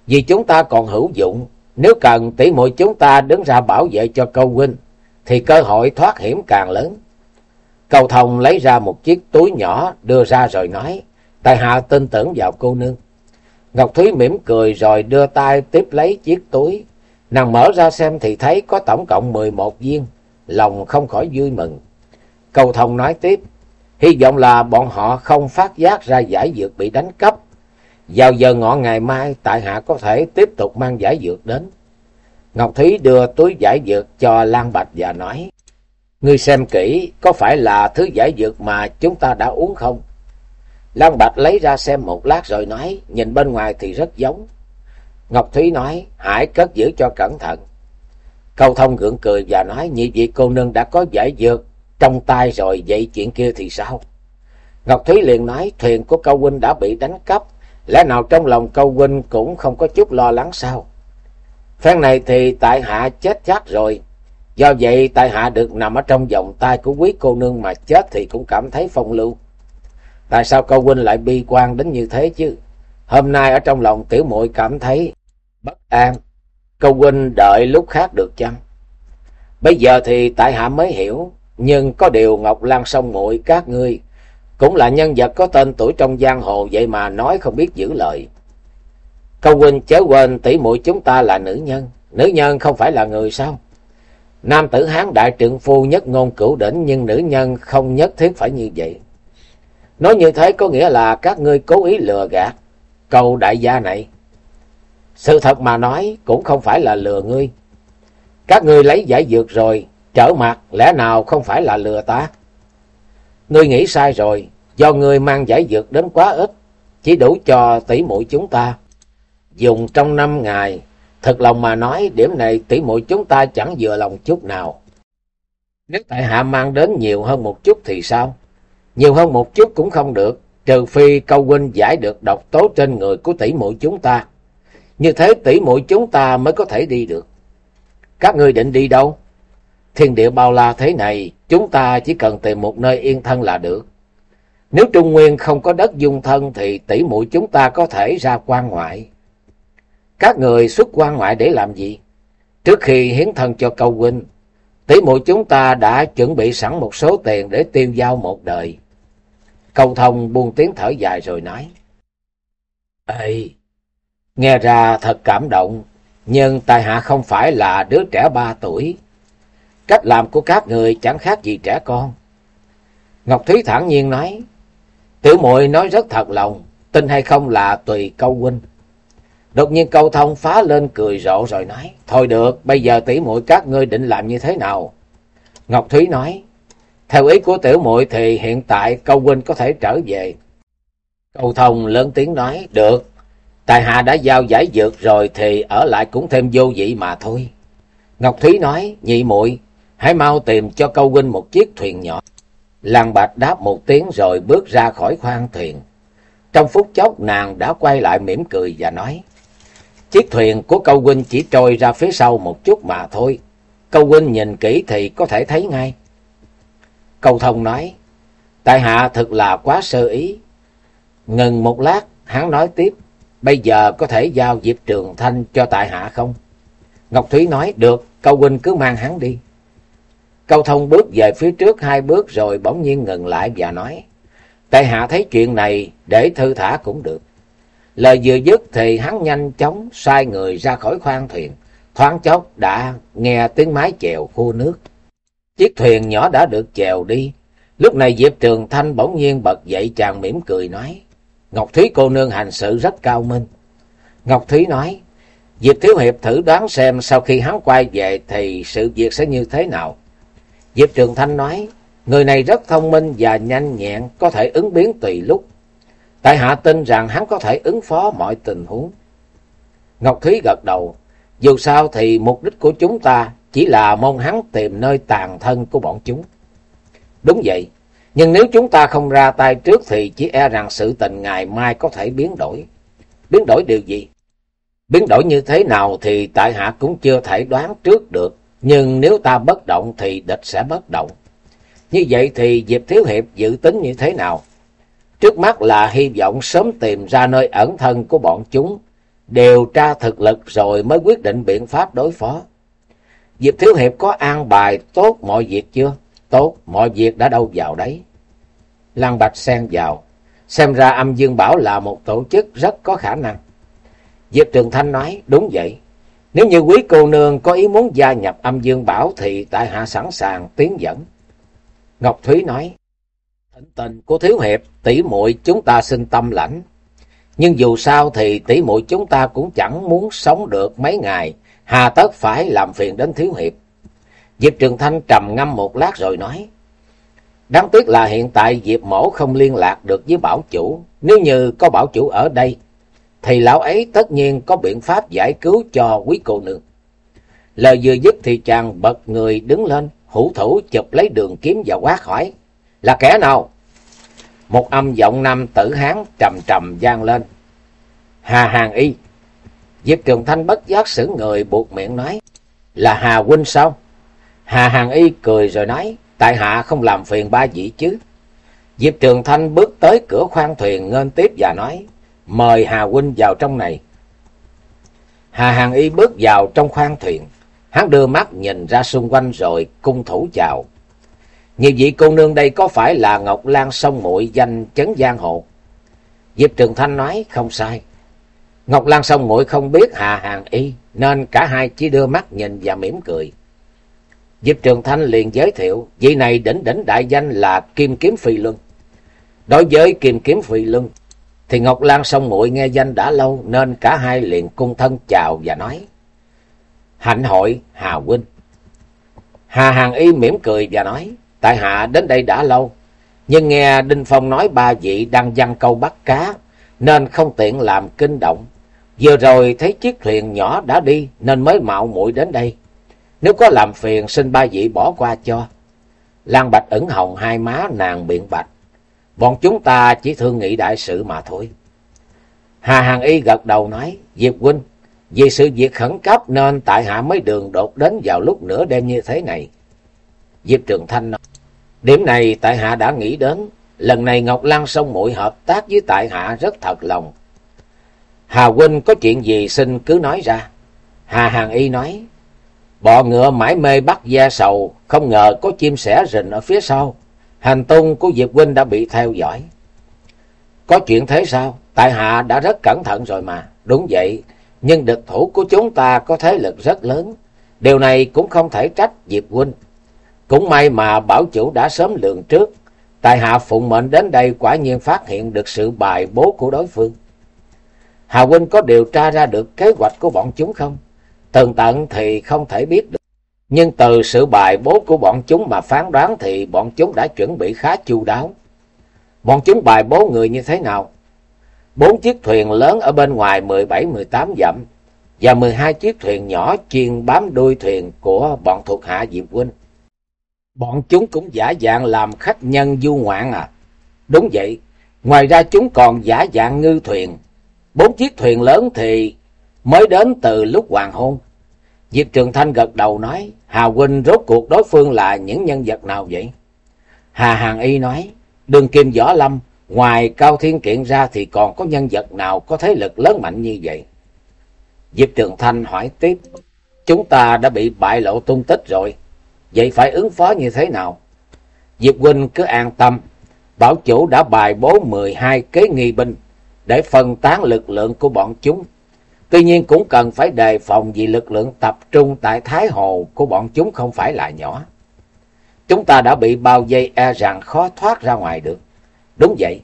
Vì chúng ta còn hữu dụng, nếu cần tỷ muội chúng ta đứng ra bảo vệ cho câu huynh, thì cơ hội thoát hiểm càng lớn. Cầu thông lấy ra một chiếc túi nhỏ đưa ra rồi nói, tại hạ tin tưởng vào cô nương. Ngọc Thúy mỉm cười rồi đưa tay tiếp lấy chiếc túi. Nàng mở ra xem thì thấy có tổng cộng 11 viên, lòng không khỏi vui mừng. Cầu thông nói tiếp, hy vọng là bọn họ không phát giác ra giải dược bị đánh cắp. Vào giờ ngọ ngày mai, tại hạ có thể tiếp tục mang giải dược đến. Ngọc Thúy đưa túi giải dược cho Lan Bạch và nói, Ngươi xem kỹ, có phải là thứ giải dược mà chúng ta đã uống không? Lan Bạch lấy ra xem một lát rồi nói, nhìn bên ngoài thì rất giống. Ngọc Thúy nói, hãy cất giữ cho cẩn thận. Câu thông gượng cười và nói, nhị vị cô nương đã có giải dược trong tay rồi, vậy chuyện kia thì sao? Ngọc Thúy liền nói, thuyền của câu huynh đã bị đánh cắp, lẽ nào trong lòng câu huynh cũng không có chút lo lắng sao? Phen này thì tại hạ chết chắc rồi. Do vậy tại hạ được nằm ở trong vòng tay của quý cô nương mà chết thì cũng cảm thấy phong lưu. Tại sao câu huynh lại bi quan đến như thế chứ? Hôm nay ở trong lòng tiểu muội cảm thấy bất an. Câu huynh đợi lúc khác được chăng? Bây giờ thì tại hạ mới hiểu. Nhưng có điều Ngọc Lan sông muội các ngươi cũng là nhân vật có tên tuổi trong giang hồ vậy mà nói không biết giữ lời. Câu huynh chớ quên tỷ muội chúng ta là nữ nhân. Nữ nhân không phải là người sao? Nam tử hán đại trượng phu nhất ngôn cửu đỉnh nhưng nữ nhân không nhất thiết phải như vậy. Nói như thế có nghĩa là các ngươi cố ý lừa gạt câu đại gia này. Sự thật mà nói cũng không phải là lừa ngươi. Các ngươi lấy giải dược rồi, trở mặt lẽ nào không phải là lừa ta? Ngươi nghĩ sai rồi, do ngươi mang giải dược đến quá ít, chỉ đủ cho tỷ muội chúng ta dùng trong năm ngày. Thật lòng mà nói, điểm này tỷ muội chúng ta chẳng vừa lòng chút nào. Nếu tại hạ mang đến nhiều hơn một chút thì sao? Nhiều hơn một chút cũng không được, trừ phi câu huynh giải được độc tố trên người của tỷ muội chúng ta. Như thế tỷ muội chúng ta mới có thể đi được. Các ngươi định đi đâu? Thiên địa bao la thế này, chúng ta chỉ cần tìm một nơi yên thân là được. Nếu Trung Nguyên không có đất dung thân thì tỷ muội chúng ta có thể ra quan ngoại. Các người xuất quan ngoại để làm gì? Trước khi hiến thân cho câu huynh, tỷ muội chúng ta đã chuẩn bị sẵn một số tiền để tiêu giao một đời. Câu thông buông tiếng thở dài rồi nói. Ê, nghe ra thật cảm động, nhưng tại hạ không phải là đứa trẻ ba tuổi. Cách làm của các người chẳng khác gì trẻ con. Ngọc Thúy thản nhiên nói, tiểu muội nói rất thật lòng, tin hay không là tùy câu huynh. Đột nhiên câu thông phá lên cười rộ rồi nói, Thôi được, bây giờ tỷ muội các ngươi định làm như thế nào? Ngọc Thúy nói, Theo ý của tiểu muội thì hiện tại câu huynh có thể trở về. Câu thông lớn tiếng nói, Được, tài hạ đã giao giải dược rồi thì ở lại cũng thêm vô vị mà thôi. Ngọc Thúy nói, nhị muội hãy mau tìm cho câu huynh một chiếc thuyền nhỏ. Làng Bạch đáp một tiếng rồi bước ra khỏi khoang thuyền. Trong phút chốc nàng đã quay lại mỉm cười và nói, Chiếc thuyền của câu huynh chỉ trôi ra phía sau một chút mà thôi. Câu huynh nhìn kỹ thì có thể thấy ngay. Câu thông nói, tại hạ thực là quá sơ ý. Ngừng một lát, hắn nói tiếp, bây giờ có thể giao Diệp Trường Thanh cho tại hạ không? Ngọc Thúy nói, được, câu huynh cứ mang hắn đi. Câu thông bước về phía trước hai bước rồi bỗng nhiên ngừng lại và nói, tại hạ thấy chuyện này để thư thả cũng được. Lời vừa dứt thì hắn nhanh chóng sai người ra khỏi khoang thuyền, thoáng chốc đã nghe tiếng mái chèo khô nước. Chiếc thuyền nhỏ đã được chèo đi, Lúc này Diệp Trường Thanh bỗng nhiên bật dậy chàng mỉm cười nói. Ngọc Thúy cô nương hành sự rất cao minh. Ngọc Thúy nói, Diệp Thiếu Hiệp thử đoán xem sau khi hắn quay về thì sự việc sẽ như thế nào. Diệp Trường Thanh nói, người này rất thông minh và nhanh nhẹn, có thể ứng biến tùy lúc. Tại hạ tin rằng hắn có thể ứng phó mọi tình huống. Ngọc Thúy gật đầu, dù sao thì mục đích của chúng ta chỉ là mong hắn tìm nơi tàn thân của bọn chúng. Đúng vậy, nhưng nếu chúng ta không ra tay trước thì chỉ e rằng sự tình ngày mai có thể biến đổi. Biến đổi điều gì? Biến đổi như thế nào thì tại hạ cũng chưa thể đoán trước được. Nhưng nếu ta bất động thì địch sẽ bất động. Như vậy thì Diệp Thiếu Hiệp dự tính như thế nào? Trước mắt là hy vọng sớm tìm ra nơi ẩn thân của bọn chúng, điều tra thực lực rồi mới quyết định biện pháp đối phó. Diệp Thiếu Hiệp có an bài tốt mọi việc chưa? Tốt, mọi việc đã đâu vào đấy. Lăng Bạch xen vào, xem ra âm Dương Bảo là một tổ chức rất có khả năng. Diệp Trường Thanh nói, đúng vậy. Nếu như quý cô nương có ý muốn gia nhập âm Dương Bảo thì tại hạ sẵn sàng tiến dẫn. Ngọc Thúy nói, thỉnh tình của Thiếu Hiệp, tỷ muội chúng ta xin tâm lãnh. Nhưng dù sao thì tỷ muội chúng ta cũng chẳng muốn sống được mấy ngày, hà tất phải làm phiền đến Thiếu Hiệp. Diệp Trường Thanh trầm ngâm một lát rồi nói, Đáng tiếc là hiện tại Diệp Mổ không liên lạc được với bảo chủ. Nếu như có bảo chủ ở đây, thì lão ấy tất nhiên có biện pháp giải cứu cho quý cô nương. Lời vừa dứt thì chàng bật người đứng lên, hữu thủ chụp lấy đường kiếm và quát hỏi. Là kẻ nào? Một âm giọng nam tử hán trầm trầm vang lên. Hà Hàng Y. Diệp Trường Thanh bất giác xử người buộc miệng nói. Là Hà Huynh sao? Hà Hàng Y cười rồi nói. Tại hạ không làm phiền ba vị chứ. Diệp Trường Thanh bước tới cửa khoang thuyền ngên tiếp và nói. Mời Hà Huynh vào trong này. Hà Hàng Y bước vào trong khoang thuyền. Hắn đưa mắt nhìn ra xung quanh rồi cung thủ chào. Nhiều vị cô nương đây có phải là Ngọc Lan sông muội danh chấn giang hồ? Diệp Trường Thanh nói không sai. Ngọc Lan sông muội không biết Hà Hàng Y nên cả hai chỉ đưa mắt nhìn và mỉm cười. Diệp Trường Thanh liền giới thiệu, vị này đỉnh đỉnh đại danh là Kim Kiếm Phi Luân. Đối với Kim Kiếm Phi Luân, thì Ngọc Lan song muội nghe danh đã lâu nên cả hai liền cung thân chào và nói. Hạnh hội Hà Huynh. Hà Hàng Y mỉm cười và nói, tại hạ đến đây đã lâu, nhưng nghe Đinh Phong nói ba vị đang văn câu bắt cá, nên không tiện làm kinh động. Vừa rồi thấy chiếc thuyền nhỏ đã đi nên mới mạo muội đến đây. Nếu có làm phiền xin ba vị bỏ qua cho. Lan Bạch ẩn hồng hai má nàng biện bạch. Bọn chúng ta chỉ thương nghị đại sự mà thôi. Hà Hàng Y gật đầu nói, Diệp huynh, vì sự việc khẩn cấp nên tại hạ mới đường đột đến vào lúc nửa đêm như thế này. Diệp Trường Thanh nói, điểm này tại hạ đã nghĩ đến, lần này Ngọc Lan sông muội hợp tác với tại hạ rất thật lòng. Hà huynh có chuyện gì xin cứ nói ra. Hà Hàng Y nói, bọ ngựa mãi mê bắt da sầu, không ngờ có chim sẻ rình ở phía sau hành tung của Diệp Huynh đã bị theo dõi. Có chuyện thế sao? Tại hạ đã rất cẩn thận rồi mà. Đúng vậy, nhưng địch thủ của chúng ta có thế lực rất lớn. Điều này cũng không thể trách Diệp Huynh. Cũng may mà bảo chủ đã sớm lường trước. Tại hạ phụng mệnh đến đây quả nhiên phát hiện được sự bài bố của đối phương. Hà Huynh có điều tra ra được kế hoạch của bọn chúng không? Tường tận thì không thể biết được. Nhưng từ sự bài bố của bọn chúng mà phán đoán thì bọn chúng đã chuẩn bị khá chu đáo. Bọn chúng bài bố người như thế nào? Bốn chiếc thuyền lớn ở bên ngoài 17-18 dặm và 12 chiếc thuyền nhỏ chuyên bám đuôi thuyền của bọn thuộc hạ Diệp Huynh. Bọn chúng cũng giả dạng làm khách nhân du ngoạn à? Đúng vậy, ngoài ra chúng còn giả dạng ngư thuyền. Bốn chiếc thuyền lớn thì mới đến từ lúc hoàng hôn. Diệp Trường Thanh gật đầu nói, Hà Huynh rốt cuộc đối phương là những nhân vật nào vậy? Hà Hàng Y nói, đường kim võ lâm, ngoài Cao Thiên Kiện ra thì còn có nhân vật nào có thế lực lớn mạnh như vậy? Diệp Trường Thanh hỏi tiếp, chúng ta đã bị bại lộ tung tích rồi, vậy phải ứng phó như thế nào? Diệp Huynh cứ an tâm, bảo chủ đã bài bố 12 kế nghi binh để phân tán lực lượng của bọn chúng Tuy nhiên cũng cần phải đề phòng vì lực lượng tập trung tại Thái Hồ của bọn chúng không phải là nhỏ. chúng ta đã bị bao vây e rằng khó thoát ra ngoài được. Đúng vậy,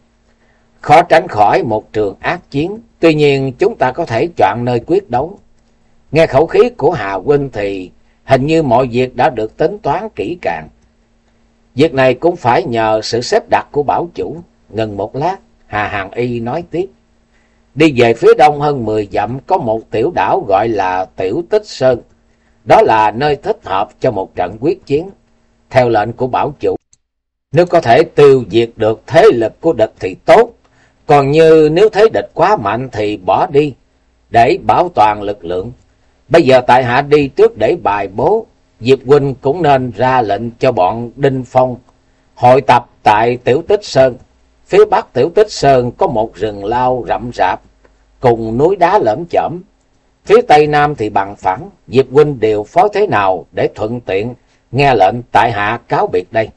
khó tránh khỏi một trường ác chiến, tuy nhiên chúng ta có thể chọn nơi quyết đấu. Nghe khẩu khí của Hà Huynh thì hình như mọi việc đã được tính toán kỹ càng. Việc này cũng phải nhờ sự xếp đặt của bảo chủ. Ngừng một lát, Hà Hàng Y nói tiếp. Đi về phía đông hơn 10 dặm có một tiểu đảo gọi là Tiểu Tích Sơn. Đó là nơi thích hợp cho một trận quyết chiến. Theo lệnh của bảo chủ, nếu có thể tiêu diệt được thế lực của địch thì tốt. Còn như nếu thế địch quá mạnh thì bỏ đi, để bảo toàn lực lượng. Bây giờ tại hạ đi trước để bài bố, Diệp Huynh cũng nên ra lệnh cho bọn Đinh Phong hội tập tại Tiểu Tích Sơn. Phía bắc Tiểu Tích Sơn có một rừng lao rậm rạp, cùng núi đá lởm chởm. Phía tây nam thì bằng phẳng, Diệp Huynh điều phó thế nào để thuận tiện nghe lệnh tại hạ cáo biệt đây.